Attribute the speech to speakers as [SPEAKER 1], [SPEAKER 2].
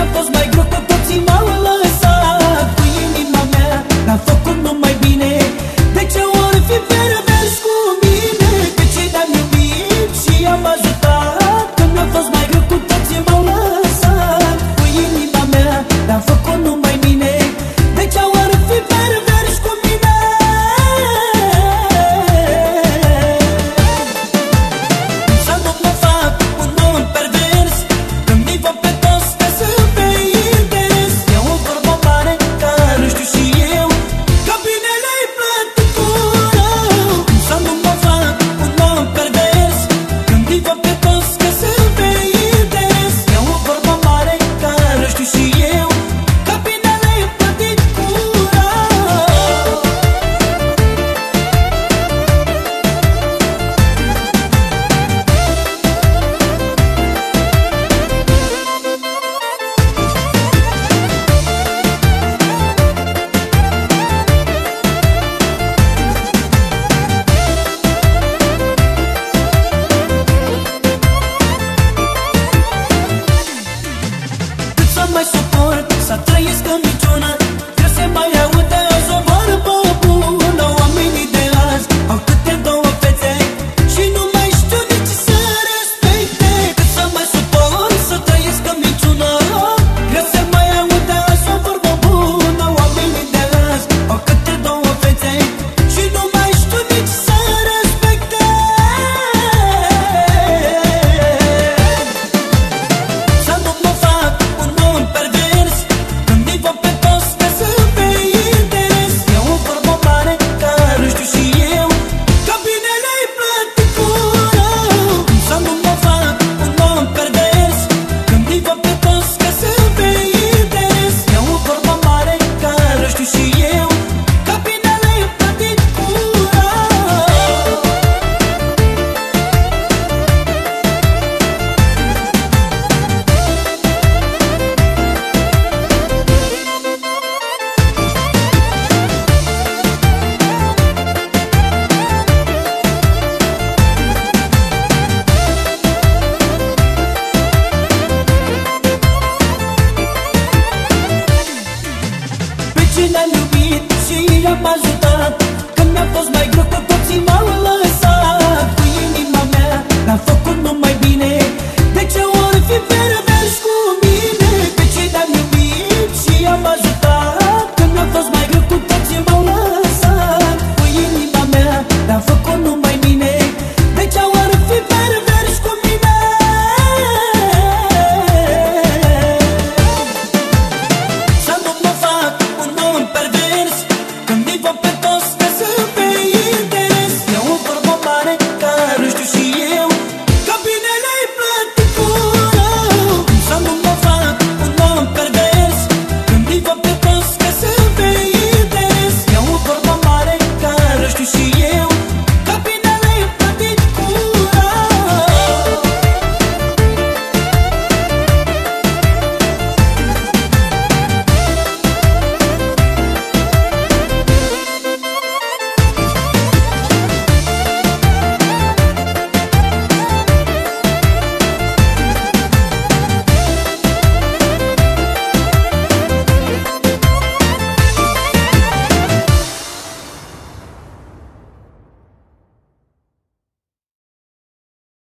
[SPEAKER 1] tiempos no hay și i-am ajutat când mi-a fost mai greu, cu toți m-au lăsat.